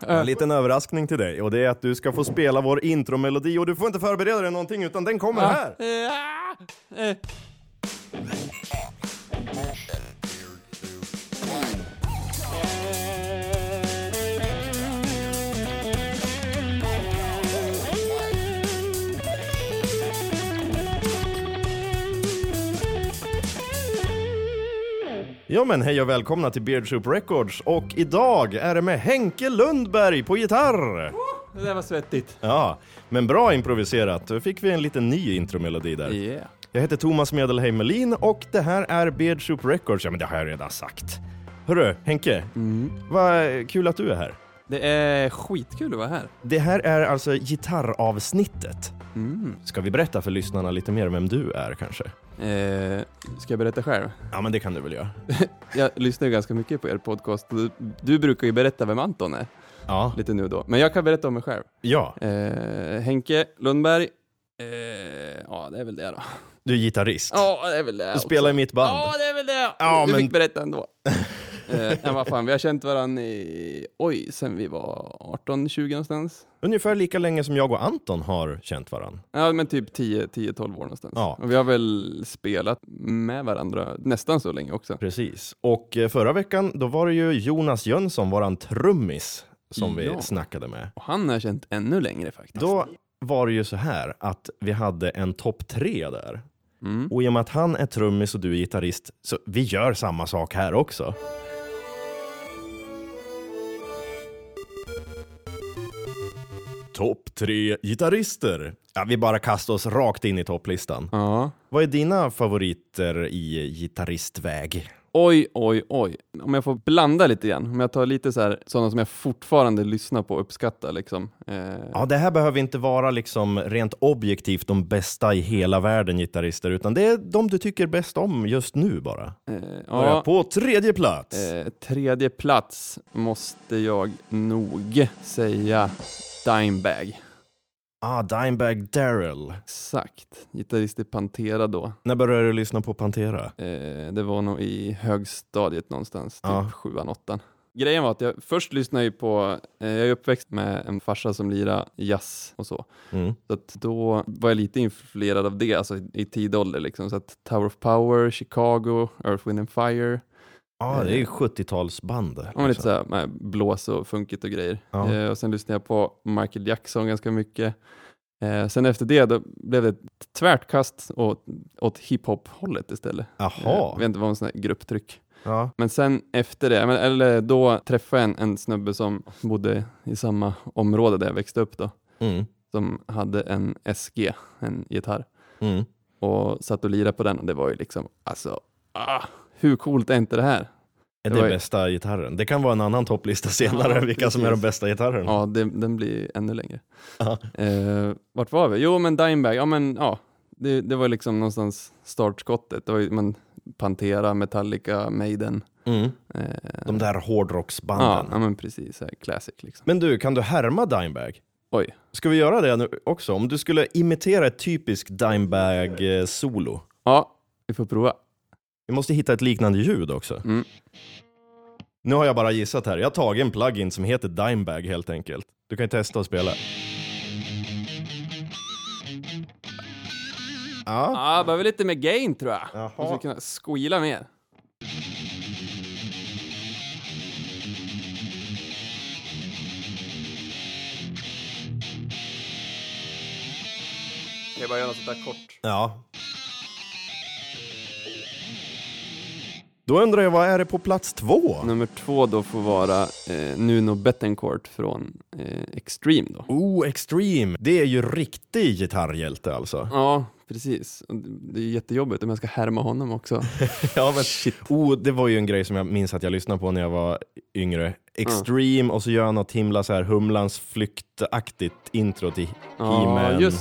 En liten överraskning till dig och det är att du ska få spela vår intromelodi och du får inte förbereda dig någonting utan den kommer här. Ja. Men hej och välkomna till Beard Soup Records och idag är det med Henke Lundberg på gitarr. Det där var svettigt. Ja, men bra improviserat. Då fick vi en liten ny intromelodi där. Yeah. Jag heter Thomas Medelheim Melin och det här är Beard Soup Records. Ja men det har jag redan sagt. Hörru, Henke. Vad kul att du är här. Det är skitkul att vara här. Det här är alltså gitarravsnittet. Mm. Ska vi berätta för lyssnarna lite mer vem du är kanske? Eh, ska jag berätta själv? Ja men det kan du väl göra? Jag lyssnar ju ganska mycket på er podcast. Du, du brukar ju berätta vem Anton är, Ja. lite nu och då. Men jag kan berätta om mig själv. Ja, Eh, Henke Lundberg. Eh, ja, det är väl det då. du är gitarrist. Ja, det är väl det Du också. spelar i mitt band. Ja, det är väl det. Ja, du men- fick berätta ändå. Eh, vad fan, vi har känt varandra i, oj, sen vi var 18-20 någonstans. Ungefär lika länge som jag och Anton har känt varandra. Ja, men typ 10-12 år någonstans. Ja. Och vi har väl spelat med varandra nästan så länge också. Precis. Och eh, förra veckan, då var det ju Jonas Jönsson, våran trummis, som vi Ja. snackade med. Och han har jag känt ännu längre faktiskt. Då var det ju så här att vi hade en topp tre där. Mm. Och i och med att han är trummis och du är gitarrist, så vi gör samma sak här också. Topp tre gitarrister. Ja, vi bara kastar oss rakt in i topplistan. Ja. Vad är dina favoriter i gitarristväg? Oj, oj, oj. Om jag får blanda lite grann. Om jag tar lite så här, sådana som jag fortfarande lyssnar på och uppskattar liksom. Eh, Ja, det här behöver inte vara liksom rent objektivt de bästa i hela världen gitarrister, utan det är de du tycker bäst om just nu bara. eh, ja. På tredje plats. Eh, tredje plats måste jag nog säga Dimebag. Ah, Dimebag Darrell. Exakt. Gitarrist i Pantera då. När började du lyssna på Pantera? Eh, det var nog i högstadiet någonstans, typ Ja. sjuan, åttan. Grejen var att jag först lyssnade ju på, eh, jag är uppväxt med en farsa som lirar jazz och så. Mm. Så att då var jag lite influerad av det, alltså i tid ålder liksom. Så att Tower of Power, Chicago, Earth, Wind and Fire. Ja, det är ju 70-talsband. Ja, lite såhär med blås och funkigt och grejer. Ja. Eh, och sen lyssnade jag på Michael Jackson ganska mycket. Eh, sen efter det då blev det ett tvärt kast åt, åt hiphop-hållet istället. Eh, jag Jaha. vet inte, vad en sån här grupptryck. Ja. Men sen efter det, eller då träffade jag en, en snubbe som bodde i samma område där jag växte upp då. Mm. Som hade en SG, en gitarr. Mm. Och satt och lirade på den och det var ju liksom, alltså, ah, hur coolt är inte det här? Är Det var bästa gitarren? Det kan vara en annan topplista senare, Ja, vilka som är de bästa gitarrerna. Ja, det, den blir ännu längre. Ja. Eh, vart var vi? Jo, men Dimebag, ja men ja, det, det var liksom någonstans startskottet. Det var ju, men, Pantera, Metallica, Maiden. Mm. Eh, De där ja, hårdrocksbanden. ja, men precis, här, classic liksom. Men du, kan du härma Dimebag? Oj, Ska vi göra det nu också? Om du skulle imitera ett typiskt Dimebag-solo. ja, vi får prova. Vi måste hitta ett liknande ljud också. Mm. Nu har jag bara gissat här. Jag har tagit en plugin som heter Dimebag helt enkelt. Du kan ju testa att spela. Ja. Ja, behöver lite mer gain tror jag. Jaha. Måste kunna squeala mer. Jag bara göra något sånt där kort. ja. Då undrar jag, vad är det på plats två? Nummer två då får vara eh, Nuno Bettencourt från eh, Extreme då. Oh, Extreme! Det är ju riktig gitarrhjälte alltså. Ja, precis. Det- är jättejobbigt om jag ska härma honom också. Ja, men, oh, det var ju en grej som jag minns att jag lyssnade på när jag var yngre. Extreme och så gör han något himla så här Humlans flyktaktigt intro till Ja, He-Man.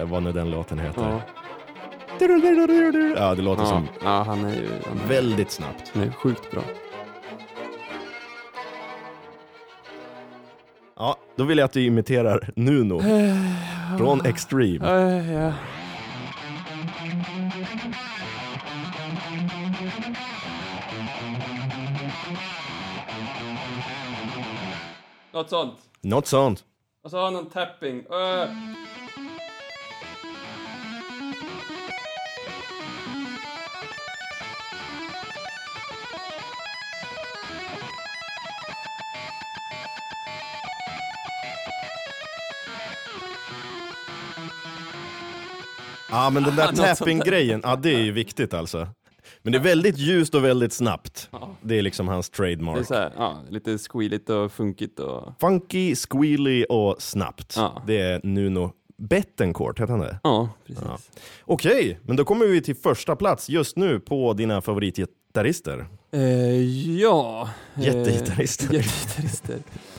Eh, vad nu den låten heter. Ja, Ja, det låter ja, som ja han är ju han är, väldigt snabbt. han är sjukt bra. Ja, då vill jag att du imiterar Nuno från Extreme. Eh, ja. något sånt. Något sånt. Och så har han någon tapping. Uh. Ja men den där tapping-grejen, ja det är ju viktigt alltså. Men det är väldigt ljust och väldigt snabbt. Ja. Det är liksom hans Det är trademark. så här, ja, lite squealigt och funkigt och... Funky, squealy och snabbt. Ja. Det är Nuno Bettencourt, heter han det? Ja, precis. Ja. Okej, men då kommer vi till första plats just nu på dina favoritgitarrister. Eh, ja. eh, Jättegitarrister.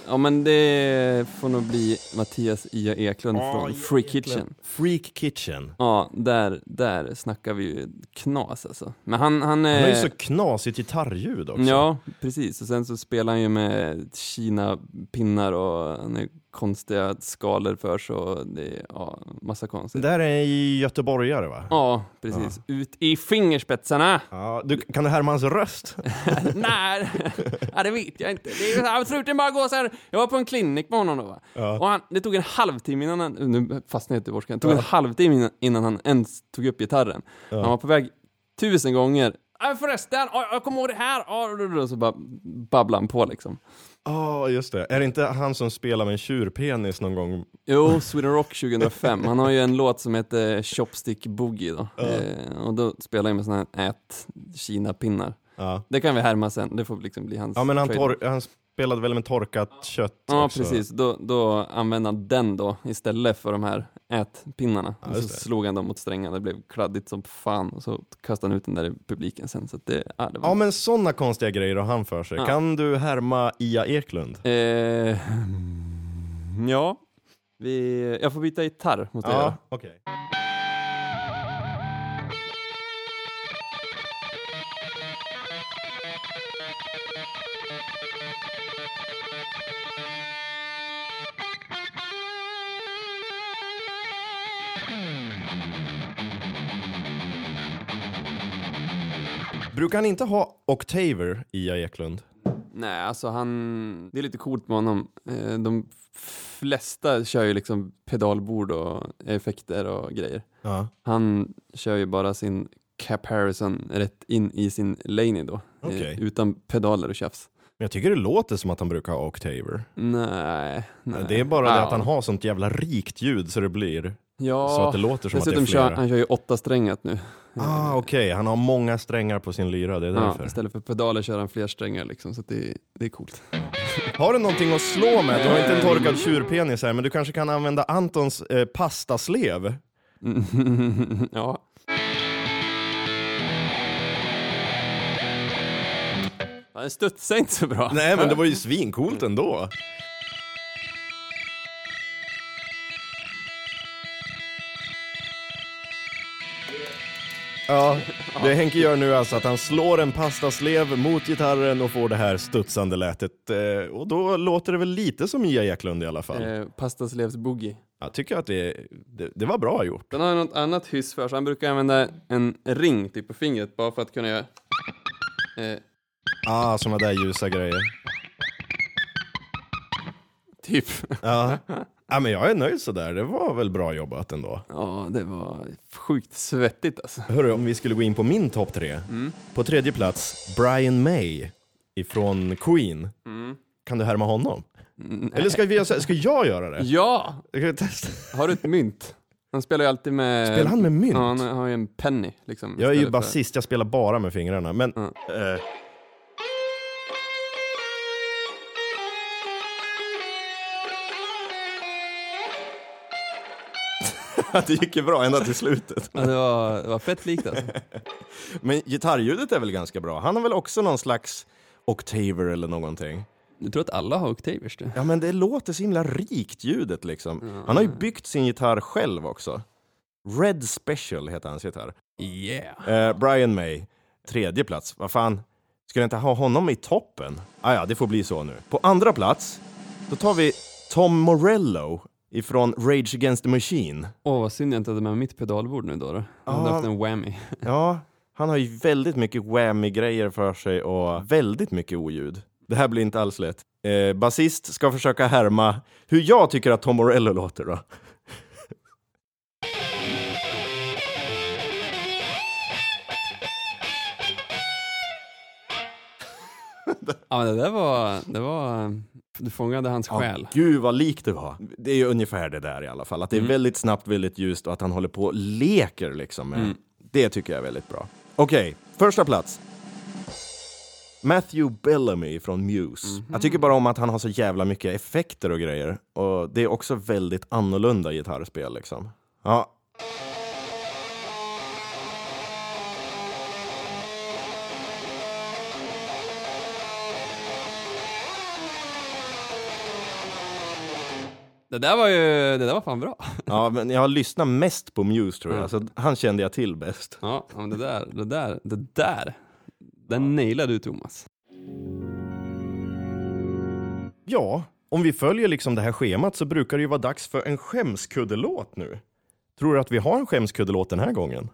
Ja men det får nog bli Mattias Ia Eklund från Free Kitchen. Freak Kitchen. Ja, där, där snackar vi ju knas alltså. Men han, han är... Han har ju så knasigt gitarrljud också. Ja, precis. Och sen så spelar han ju med Kina-pinnar och han är konstiga skalor för så det är ja, massa Det konstigt. där är i göteborgare va? Ja, precis. Ut i fingerspetsarna! Ja, du, kan du härma hans röst? Nej, ja, det vet jag inte. Det är absolut bara gå så här. Jag var på en klinik med honom då va. Ja. Och han, det tog en halvtimme innan han, nu fastnade jag i göteborgskan, det tog en halvtimme innan, innan han ens tog upp gitarren. Han var på väg tusen gånger. Förresten, ja, jag kommer ihåg det här. Ja, Och så bara babblade han på liksom. Ja, just det. Är det inte han som spelar med en tjurpenis någon gång? Jo, Sweden Rock 2005. Han har ju en låt som heter Chopstick Boogie då. Eh, och då spelar han med såna här ät Kina-pinnar. Ja, Det kan vi härma sen, det får liksom bli hans ja men han, tor- han spelade väl med torkat kött Ja, också? precis. Då, då använde han den då istället för de här ätpinnarna. och så slog han dem mot strängarna, det blev kladdigt som fan och så kastade han ut den där i publiken sen. Så det, ja, det var... Ja men sådana konstiga grejer har han för sig. Ja. Kan du härma Ia Eklund? Eh, ja, vi, jag får byta gitarr mot er. Ja, okej. Brukar han inte ha Octaver, Ia Eklund? Nej, alltså han, det är lite coolt med honom. Eh, de flesta kör ju liksom pedalbord och effekter och grejer. Ja. Han kör ju bara sin Cap Harrison rätt in i sin Laney då. eh, Okej. utan pedaler och tjafs. Men jag tycker det låter som att han brukar ha Octaver. Nej, nej. Det är bara det Ja. att han har sånt jävla rikt ljud så det blir Ja, så att det låter som att det är dessutom kör, flera. han kör ju åtta strängat nu. Ah, okej, han har många strängar på sin lyra, det är Ja, därför. istället för pedaler kör han fler strängar liksom, så det, det är coolt. Har du någonting att slå med? Du har inte en torkad tjurpenis här, men du kanske kan använda Antons eh, pastaslev? ja. Ja, Den studsade inte så bra. Nej, men det var ju svincoolt ändå. Ja, det Henke gör nu är alltså att han slår en pastaslev mot gitarren och får det här studsande lätet. Eh, och då låter det väl lite som Ia Eklund i alla fall. Eh, Pastaslevs boogie. Jag tycker att det, det, det var bra gjort. Den har något annat hyss för sig. Han brukar använda en ring typ på fingret bara för att kunna göra... Eh, Ah, såna där ljusa grejer. typ. Ja. ja, men jag är nöjd sådär. Det var väl bra jobbat ändå. Ja, det var sjukt svettigt alltså. Hörru, om vi skulle gå in på min topp tre. På tredje plats, Brian May ifrån Queen. Kan du härma honom? Mm, Eller ska, vi, ska jag göra det? Ja! Har du ett mynt? Han spelar ju alltid med... Spelar han med mynt? Ja, han har ju en penny liksom. Jag är ju istället för- basist, jag spelar bara med fingrarna. Men... Mm. eh. det gick ju bra ända till slutet. Ja, det, var, det var fett likt alltså. Men gitarrljudet är väl ganska bra? Han har väl också någon slags Octaver eller någonting? Du tror att alla har Octavers du? Ja men det låter så himla rikt ljudet liksom. Han har ju byggt sin gitarr själv också. Red Special heter hans gitarr. Yeah! Eh, Brian May, tredje plats. Vad fan, ska jag inte ha honom i toppen? Ah, ja, det får bli så nu. På andra plats, då tar vi Tom Morello ifrån Rage Against the Machine. Åh, vad synd jag inte hade med mitt pedalbord nu då. då. Jag hade haft en whammy. Ja, han har ju väldigt mycket whammy-grejer för sig och väldigt mycket oljud. Det här blir inte alls lätt. Eh, basist ska försöka härma hur jag tycker att Tom Morello låter då. Ja det där var, det var, du fångade hans själ. Gud vad likt det var. Det är ju ungefär det där i alla fall. Att det är väldigt snabbt, väldigt ljust och att han håller på och leker liksom. Med. Det tycker jag är väldigt bra. Okej, första plats. Matthew Bellamy från Muse. Jag tycker bara om att han har så jävla mycket effekter och grejer. Och det är också väldigt annorlunda gitarrspel liksom. Ja. Det där var ju, det där var fan bra. ja, men jag har lyssnat mest på Muse tror jag, så han kände jag till bäst. Ja, men det där, det där, det där, den nailade du Thomas. Ja, om vi följer liksom det här schemat så brukar det ju vara dags för en skämskuddelåt nu. Tror du att vi har en skämskuddelåt den här gången?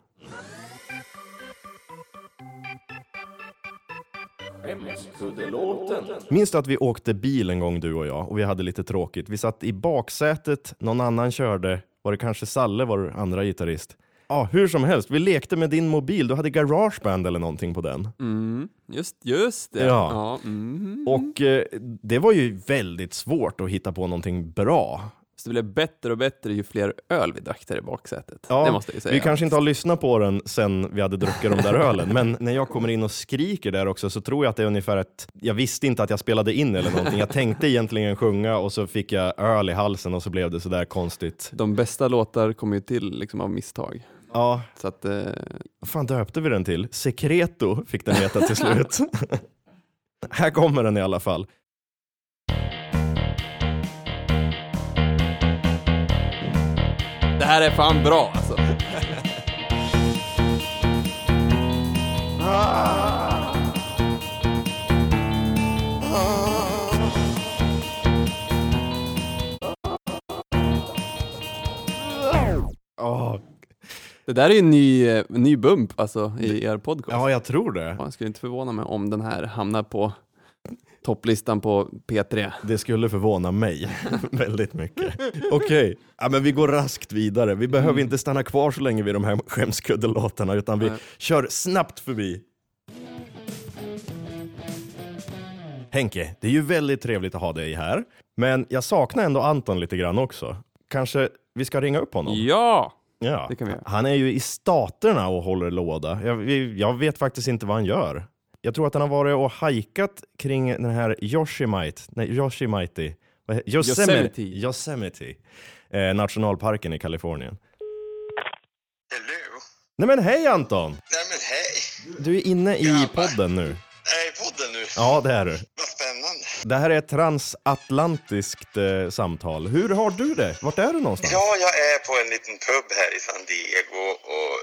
Minns du att vi åkte bil en gång du och jag och vi hade lite tråkigt? Vi satt i baksätet, någon annan körde, var det kanske Salle var andra gitarrist? Ja, hur som helst, vi lekte med din mobil, du hade Garageband eller någonting på den. Mm, just, just det. Ja. ja mm. Och eh, det var ju väldigt svårt att hitta på någonting bra. Så det blev bättre och bättre ju fler öl vi drack där i baksätet. Ja, det måste jag säga. Vi kanske inte har lyssnat på den sen vi hade druckit de där ölen, men när jag kommer in och skriker där också så tror jag att det är ungefär ett... Jag visste inte att jag spelade in eller någonting. Jag tänkte egentligen sjunga och så fick jag öl i halsen och så blev det sådär konstigt. De bästa låtar kommer ju till liksom av misstag. Ja, Så att, eh, vad fan döpte vi den till? Secreto fick den heta till slut. Här kommer den i alla fall. Det här är fan bra alltså. Det där är ju en ny, eh, ny bump alltså i er podcast. ja, jag tror det. Jag skulle inte förvåna mig om den här hamnar på topplistan på P3. Det skulle förvåna mig väldigt mycket. Okej, ja, men vi går raskt vidare. Vi behöver inte stanna kvar så länge vid de här skämskuddelåtarna utan vi Nej. kör snabbt förbi. Henke, det är ju väldigt trevligt att ha dig här. Men jag saknar ändå Anton lite grann också. Kanske vi ska ringa upp honom? Ja! Ja, han är ju i Staterna och håller låda. Jag, jag vet faktiskt inte vad han gör. Jag tror att han har varit och hajkat kring den här Yosemite, nej, Yosemite, Yosemite. Yosemite eh, nationalparken i Kalifornien. Hello? Nej men hej Anton! Nej men hej! Du är inne i Grabbar. podden nu. Är jag i podden nu? Ja, det är du. Vad spännande. Det här är ett transatlantiskt eh, samtal. Hur har du det? Vart är du någonstans? Ja, jag är på en liten pub här i San Diego och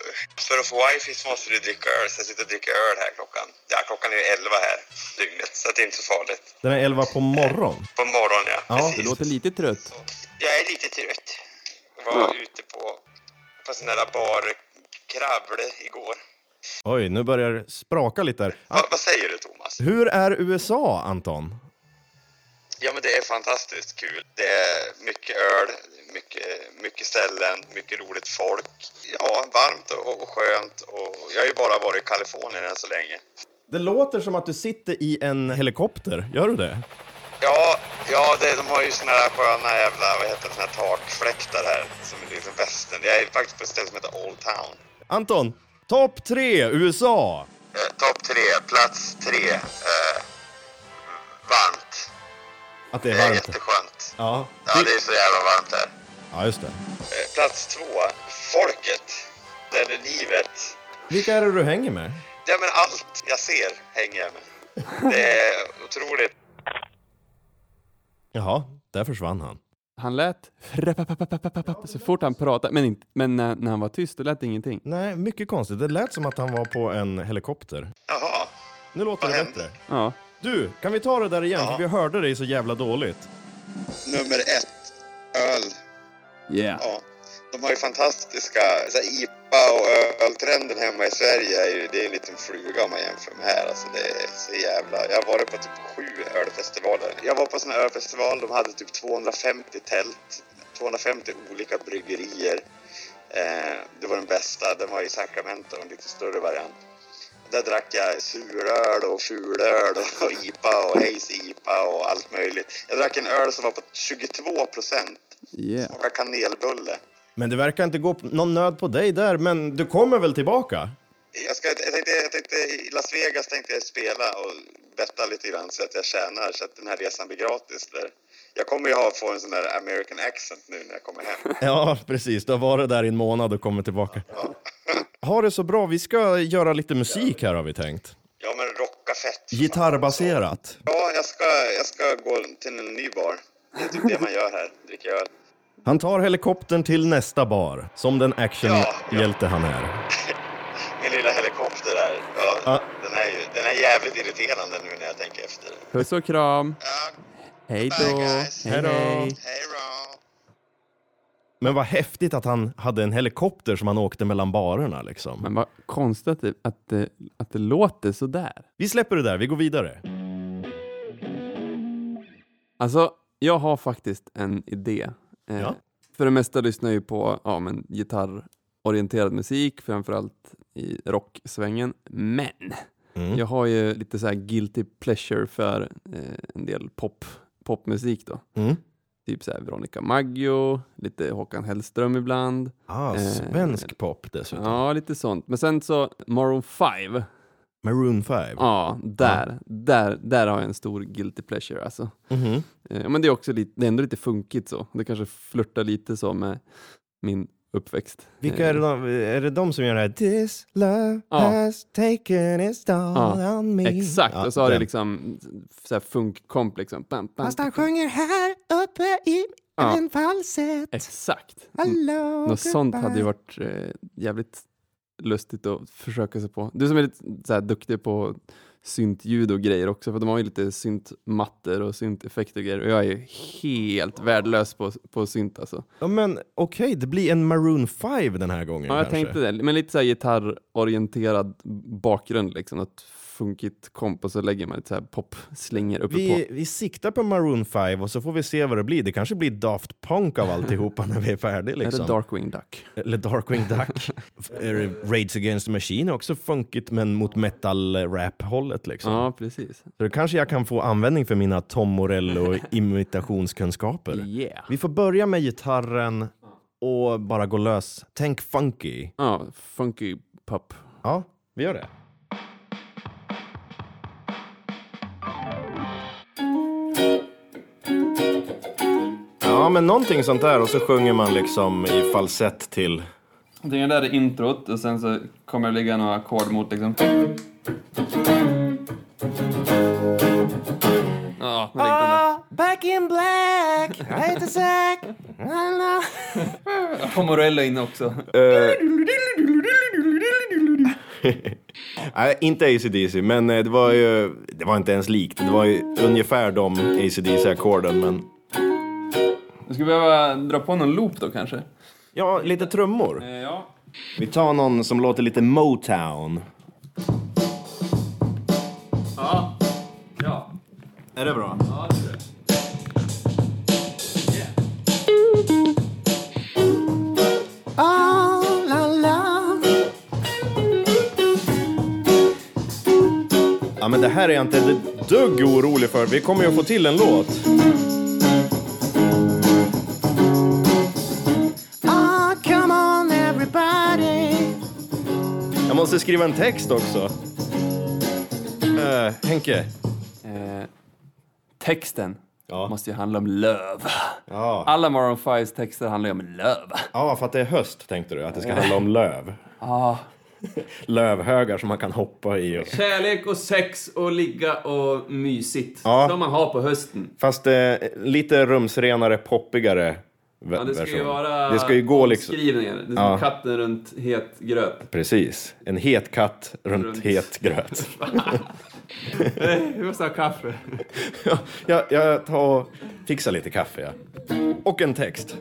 för att få wifi så måste du dricka öl. Så jag sitter och dricker öl här klockan. Ja, klockan är 11 här dygnet, så det är inte så farligt. Den är 11 på morgon. På morgonen, ja. Ja, Precis. Du låter lite trött. Jag är lite trött. Jag var ute på, på sån där bar Kravle igår. Oj, nu börjar det spraka lite där. Va, vad säger du Thomas? Hur är USA, Anton? Ja, men det är fantastiskt kul. Det är mycket öl, mycket, mycket ställen, mycket roligt folk. Ja, varmt och, och skönt. Och jag har ju bara varit i Kalifornien än så länge. Det låter som att du sitter i en helikopter. Gör du det? Ja, ja det, de har ju såna här sköna jävla, vad heter det, såna här takfläktar här. Som är liksom västern. Jag är faktiskt på ett ställe som heter Old Town. Anton, topp tre USA! Eh, Topp tre, plats tre. Eh. Att det Det är är varmt. jätteskönt. Ja, Ja, det är så jävla varmt här. ja just det. Eh, plats två, folket. Eller livet. Vilka är det du hänger med? Ja, men allt jag ser hänger jag med. Det är otroligt. Jaha, där försvann han. Han lät så fort han pratade, men, inte, men när, när han var tyst då lät det ingenting. Nej, mycket konstigt. Det lät som att han var på en helikopter. Jaha. Nu låter Vad det hände? bättre. Ja. Du, kan vi ta det där igen? Ja. För vi hörde dig så jävla dåligt. Nummer ett. Öl. Yeah. Ja. De har ju fantastiska så här, IPA och öltrenden hemma i Sverige. Är ju, det är en liten fluga om man jämför med här. Alltså, det är så jävla... Jag har varit på typ sju ölfestivaler. Jag var på en sån här ölfestival. De hade typ 250 tält. 250 olika bryggerier. Eh, det var den bästa. Den var i Sacramento, en lite större variant. Där drack jag suröl och fulöl och IPA och Haze IPA och allt möjligt. Jag drack en öl som var på 22 procent. Yeah. Smakade kanelbulle. Men det verkar inte gå någon nöd på dig där, men du kommer väl tillbaka? Jag, ska, jag, tänkte, jag tänkte i Las Vegas tänkte jag spela och betta lite grann så att jag tjänar så att den här resan blir gratis där. Jag kommer ju ha, få en sån där American accent nu när jag kommer hem. Ja, precis. Du har varit där i en månad och kommer tillbaka. Ha det så bra. Vi ska göra lite musik här har vi tänkt. Ja men rocka fett. Gitarrbaserat. Ja, jag ska, jag ska gå till en ny bar. Det är typ det man gör här, dricker öl. Han tar helikoptern till nästa bar, som den actionhjälte han är. Min lilla helikopter där. Ja, Ja. Den, är ju, den är jävligt irriterande nu när jag tänker efter. Puss och kram. Ja, Hej då. hej då. Men vad häftigt att han hade en helikopter som han åkte mellan barerna liksom. Men vad konstigt att det, att det, att det låter sådär. Vi släpper det där, vi går vidare. Alltså, jag har faktiskt en idé. Eh, Ja. För det mesta lyssnar jag ju på ja, men, gitarrorienterad musik, framförallt i rocksvängen. Men Mm. jag har ju lite så här guilty pleasure för eh, en del pop, popmusik då. Mm. Typ så här Veronica Maggio, lite Håkan Hellström ibland. Ah, Eh, svensk pop dessutom. Ja, lite sånt. Men sen så Maroon 5. Maroon 5. Ja, där, där, där har jag en stor guilty pleasure alltså. Mhm. Eh, men det är också lite, det är ändå lite funkigt så. Det kanske flörtar lite så med min uppväxt. Vilka är det, de, är det de som gör det här? This love Ja. has taken its toll Ja, on me. Exakt, Ja, och så har det liksom så här funkkomp liksom. Bam, bam, Fast han sjunger här uppe i en falsett. Exakt. Hello, Något sånt hade ju varit eh, jävligt lustigt att försöka sig på. Du som är lite så här, duktig på syntljud och grejer också, för de har ju lite syntmattor och synteffekter och grejer. Och jag är ju helt värdelös på, på synt alltså. Ja, men okej, det blir en Maroon 5 den här gången Ja, jag kanske. tänkte det. Men lite så här gitarrorienterad bakgrund, liksom. Något funkigt komp och så lägger man lite så här popslingor uppe på. Vi, vi siktar på Maroon 5 och så får vi se vad det blir. Det kanske blir Daft Punk av alltihopa när vi är färdiga. Liksom. Eller Darkwing Duck. Eller Darkwing Duck. Rage Against the Machine är också funkigt men mot metal-rap-hållet. Liksom. Ja, precis. Så då kanske jag kan få användning för mina Tom Morello-imitationskunskaper. Yeah. Vi får börja med gitarren och bara gå lös. Tänk funky. Ja, funky pop. Ja, vi gör det. Ja, men någonting sånt där och så sjunger man liksom i falsett till. Det där är introt och sen så kommer det ligga några ackord mot liksom. Ja, men ah, back in black, right to sack. Tom Morello inne också. Nej, inte AC/DC, men eh, det var ju, det var inte ens likt. Det var ju ungefär de AC/DC-ackorden, men Du skulle behöva dra på någon loop då kanske? ja, lite trummor. Eh, Ja. Vi tar någon som låter lite Motown. Ja. Ja. Är det bra? Ja, det tror jag. Ja, men det här är jag inte ett dugg orolig för. Vi kommer ju att få till en låt. Skriva en text också. Uh, Henke. Eh, texten Ja. måste ju handla om löv. Ja. Alla Maroon 5s texter handlar ju om löv. ja, för att det är höst tänkte du. Att det ska handla om löv. Ja. Lövhögar som man kan hoppa i. Och... Kärlek och sex och ligga och mysigt. Ja. Som man har på hösten. Fast eh, lite rumsrenare, poppigare Ja, det ska ju version. vara Det ska ju gå liksom... Det är som Ja. katten runt het gröt. Precis. En het katt runt, Runt. het gröt. Vi måste ha kaffe. Ja, jag, jag tar och fixar lite kaffe, ja. Och en text.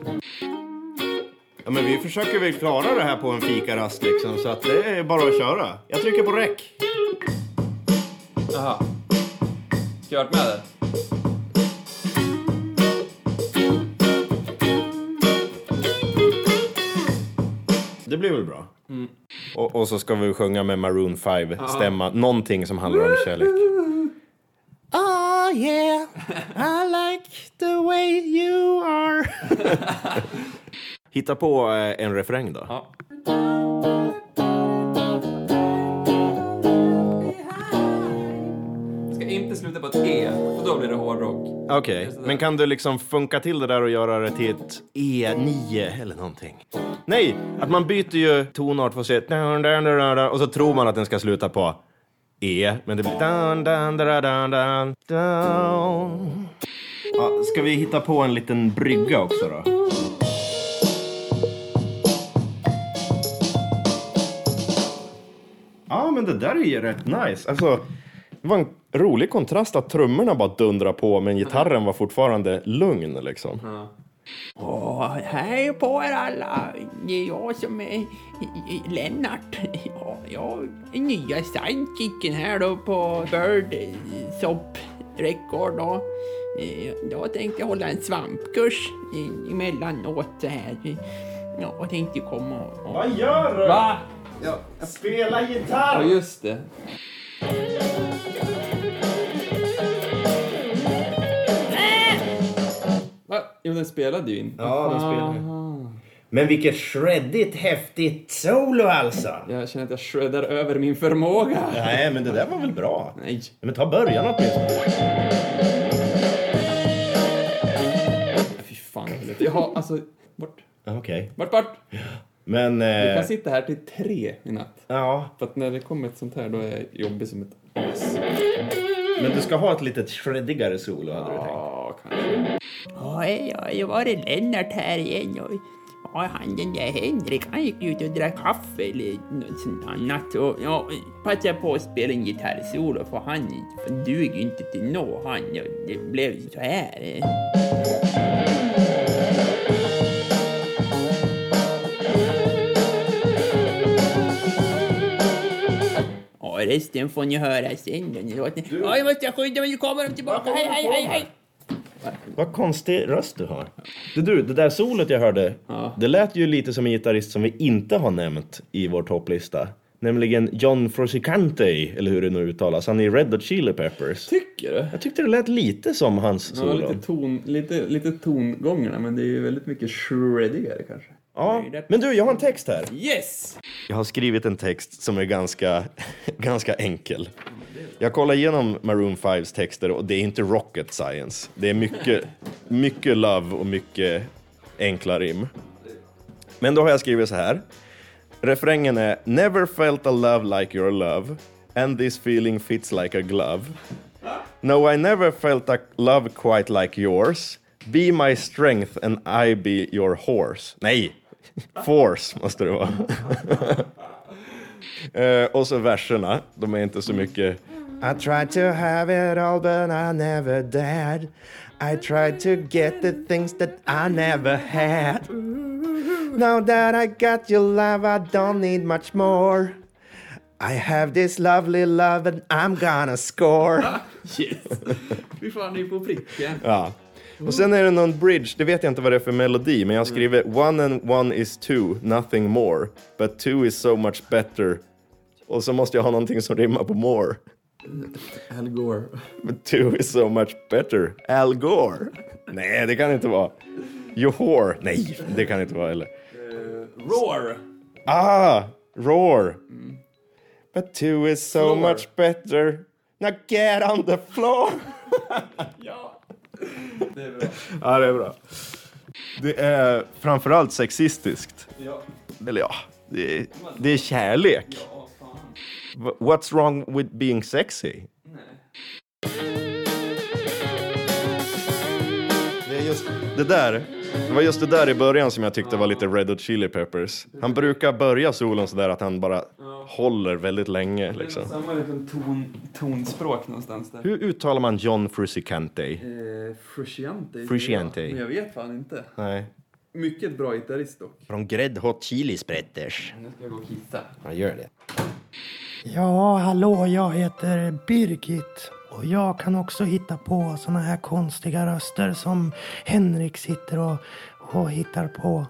Ja, men vi försöker väl klara det här på en fikarast liksom, så att det är bara att köra. Jag trycker på räck. Jaha. Ska jag med? Det blir väl bra. Och, och så ska vi sjunga med Maroon 5-stämma, någonting som handlar om kärlek. Oh yeah, I like the way you are. Hitta på eh, en refräng då. Ja. Ska inte sluta på ett E, för då blir det hårdrock. Okej, men kan du liksom funka till det där och göra det till ett E9 eller någonting? Nej, att man byter ju tonart för att se och så tror man att den ska sluta på E, men det blir dun, dun, dun, dun, dun, dun. Ja, ska vi hitta på en liten brygga också då? Ja, men det där är ju rätt nice. Alltså, det var en rolig kontrast att trummorna bara dundrar på men gitarren var fortfarande lugn liksom. Åh, hej på er alla! Det är jag som är Lennart. Ja, jag är nya sidekicken här då på Bird Sop Record då. Eh, Jag tänkte hålla en svampkurs i- emellanåt så här. Ja, jag tänkte komma och... Vad gör du? Va? Spela Ja, gitarr! just det. Jo, den spelade ju in. Ja, den spelar Men vilket shreddigt häftigt solo alltså! Jag känner att jag shreddar över min förmåga. Nej, men det där var väl bra? Nej. Men ta början åtminstone. Fy fan. Jag har alltså... Bort. Okej. Bort, bort! Men... Vi Eh, kan sitta här till tre i natt. ja, För att när det kommer ett sånt här, då är jag jobbig som ett as. men du ska ha ett litet shreddigare solo hade du tänkt. Ja, kanske. Ja, jag var det Lennart här igen. Och, ja, han den där Henrik, han gick ut och drack kaffe eller något sånt annat. Och ja, passade på att spela en gitarrsolo för han, duger ju inte till nå han. Det blev så här. Ja, resten får ni höra sen. Ni Ja, jag måste skydda mig, nu kommer de tillbaka. Hej, hej, hej, hej! Vad konstig röst du har. Du, du, det där solot jag hörde, det lät ju lite som en gitarrist som vi inte har nämnt i vår topplista. Nämligen John Frusciante, eller hur det nu uttalas. Han är i Red Hot Chili Peppers. Tycker du? Jag tyckte det lät lite som hans Ja, solo. lite, ton, lite, lite tongångarna, men det är ju väldigt mycket shreddigare kanske. Ja, men du, jag har en text här. Yes! Jag har skrivit en text som är ganska, ganska enkel. Jag kollar igenom Maroon 5s texter och det är inte rocket science. Det är mycket, mycket love och mycket enkla rim. Men då har jag skrivit så här. Refrängen är Never felt a love like your love and this feeling fits like a glove. No, I never felt a love quite like yours. Be my strength and I be your horse. Nej, force måste det vara. Uh, och så verserna, de är inte så mycket. I tried to have it all but I never dared. I tried to get the things that I never had. Now that I got your love I don't need much more. I have this lovely love and I'm gonna score. Yes! Fy fan, det är på pricken. Ja. Och sen är det någon bridge, det vet jag inte vad det är för melodi, men jag skriver One and one is two, nothing more. But two is so much better. Och så måste jag ha någonting som rimmar på more. Al Gore. But two is so much better. Al Gore. Nej, det kan inte vara. You whore. Nej, det kan inte vara heller. Roar! Ah, roar. But two is so Floor. much better. Now get on the floor. Ja! Det är bra. Ja, det är bra. Det är framförallt sexistiskt. Ja. Eller ja, det är, det är kärlek. Ja, What's wrong with being sexy? Det, är just, det där, det var just det där i början som jag tyckte var lite Red Hot Chili Peppers. Han brukar börja solon sådär att han bara håller väldigt länge liksom. Det är samma liksom ton, tonspråk någonstans där. Hur uttalar man John Frusciante? Eh, Frusciante. Frusciante. Men jag vet fan inte. Nej. Mycket bra gitarrist dock. Från Gred Hot Chili Spretters. Nu ska jag gå och kissa. Ja, gör det. Ja, hallå, jag heter Birgit. Och jag kan också hitta på såna här konstiga röster som Henrik sitter och, och hittar på.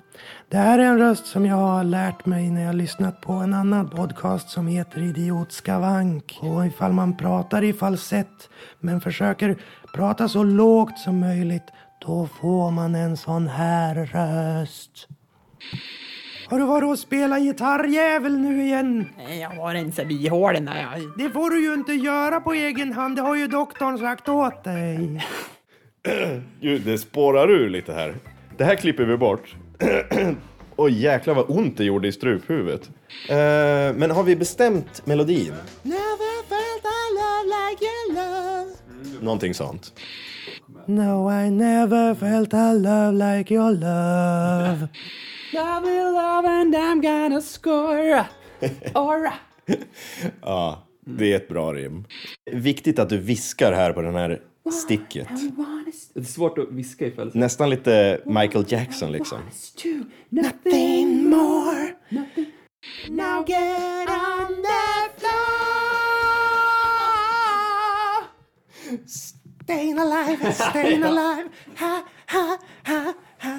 Det här är en röst som jag har lärt mig när jag lyssnat på en annan podcast som heter Idiotskavank. Och ifall man pratar i falsett men försöker prata så lågt som möjligt då får man en sån här röst. Har du varit och spelat gitarrjävel nu igen? Jag har rensat bihålen där. Jag... Det får du ju inte göra på egen hand, det har ju doktorn sagt åt dig. Gud, det spårar ur lite här. Det här klipper vi bort. Oj, jäklar vad ont det gjorde i struphuvudet. Eh, men har vi bestämt melodin? Never felt I love like you love. Någonting sånt. No, I never felt I love like your love. Love you, love and I'm gonna score. Ora. Ja, det är ett bra rim. Viktigt att du viskar här på den här sticket. Det är svårt att viska i falsett. Nästan lite Michael Jackson liksom. Nothing more. Now get on the floor. Staying alive, staying alive. Ha, ha, ha, ha.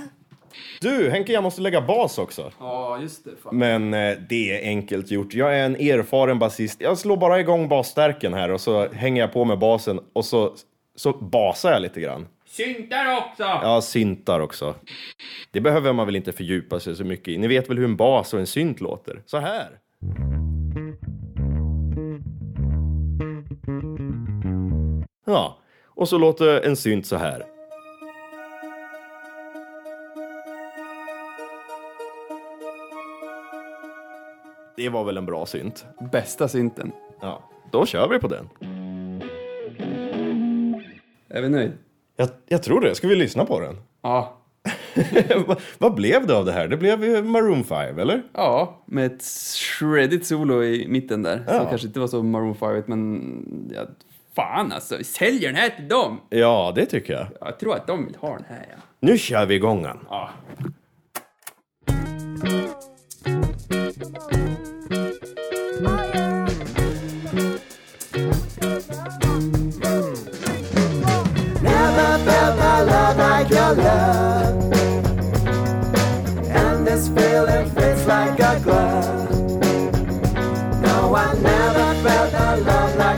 Du, Henke, jag måste lägga bas också. Ja, just det. Fan. Men eh, det är enkelt gjort. Jag är en erfaren basist. Jag slår bara igång basstärken här och så hänger jag på med basen och så, så basar jag lite grann. Syntar också. Ja, syntar också. Det behöver man väl inte fördjupa sig så mycket i. Ni vet väl hur en bas och en synt låter? Så här. Ja, och så låter en synt så här. Det var väl en bra synt? Bästa synten. Ja, då kör vi på den. Är vi nöjd? Jag, jag tror det. Ska vi lyssna på den? Ja. vad, vad blev det av det här? Det blev ju Maroon 5, eller? Ja, med ett shreddigt solo i mitten där. Ja. Som kanske inte var så Maroon 5 men ja, fan alltså. Vi säljer den här till dem. Ja, det tycker jag. Jag tror att de vill ha den här ja. Nu kör vi igång den. ja. And this feeling fits like a glove. No, I never felt a love like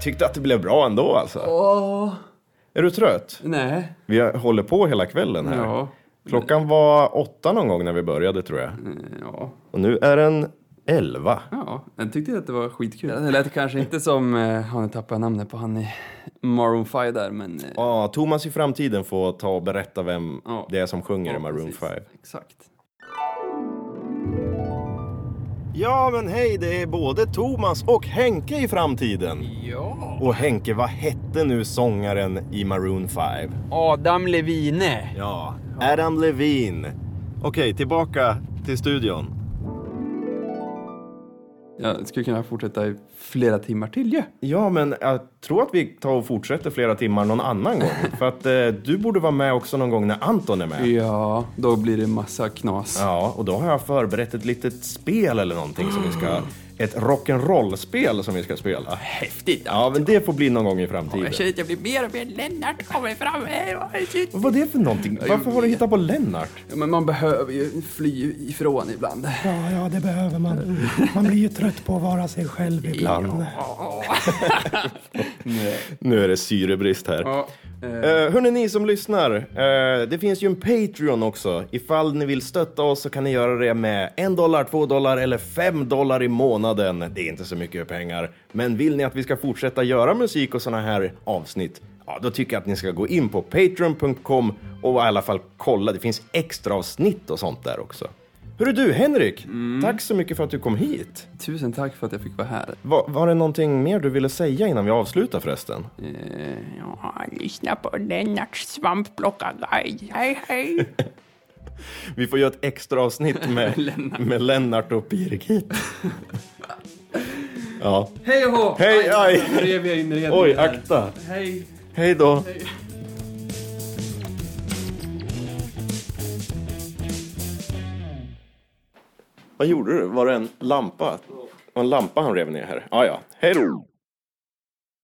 jag tyckte att det blev bra ändå alltså. Åh. Är du trött? Nej. Vi håller på hela kvällen här. Ja. Klockan var åtta någon gång när vi började tror jag. Ja. Och nu är den elva. Ja, jag tyckte att det var skitkul. Det lät kanske inte som, eh, har ni tappat namnet på han i Maroon 5 där, men... eh, Ja, Thomas i framtiden får ta och berätta vem Ja. det är som sjunger i Maroon precis. 5. Exakt. Ja, men hej, det är både Thomas och Henke i framtiden. Ja. Och Henke, vad hette nu sångaren i Maroon 5? Adam Levine. Ja, Adam Levine. Okej, tillbaka till studion. Jag skulle kunna fortsätta i flera timmar till ju. Ja, men jag tror att vi tar och fortsätter flera timmar någon annan gång. För att eh, du borde vara med också någon gång när Anton är med. Ja, då blir det massa knas. Ja, och då har jag förberett ett litet spel eller någonting som vi ska... Ett rock'n'roll-spel som vi ska spela. Häftigt. Ja, men det får bli någon gång i framtiden. Jag känner att jag blir mer och mer Lennart kommer fram. Vad var det för någonting? Varför har du hittat på Lennart? Ja, men man behöver ju fly ifrån ibland. Ja, ja, det behöver man. Man blir ju trött på att vara sig själv ibland. Nu är det syrebrist här. Ja, eh, hörni, ni som lyssnar. eh, det finns ju en Patreon också. Ifall ni vill stötta oss så kan ni göra det med en dollar, två dollar eller fem dollar i månaden. Det är inte så mycket pengar. Men vill ni att vi ska fortsätta göra musik och såna här avsnitt, ja, då tycker jag att ni ska gå in på patreon.com och i alla fall kolla. Det finns extra avsnitt och sånt där också. Hörru du, Henrik. Tack så mycket för att du kom hit. tusen tack för att jag fick vara här. Va, var det någonting mer du ville säga innan vi avslutar förresten? Eh, Ja, lyssna på Lennarts svampplockarguide. Hej, hej. Vi får göra ett extra avsnitt med, med Lennart och Birgit. ja. Hej och hå! Hej, aj. Nu rev jag inredningen Oj, här. akta. Hej. Hej då. Vad gjorde du? Var det en lampa? Det var en lampa han rev ner här. Ja, ja. Hej då.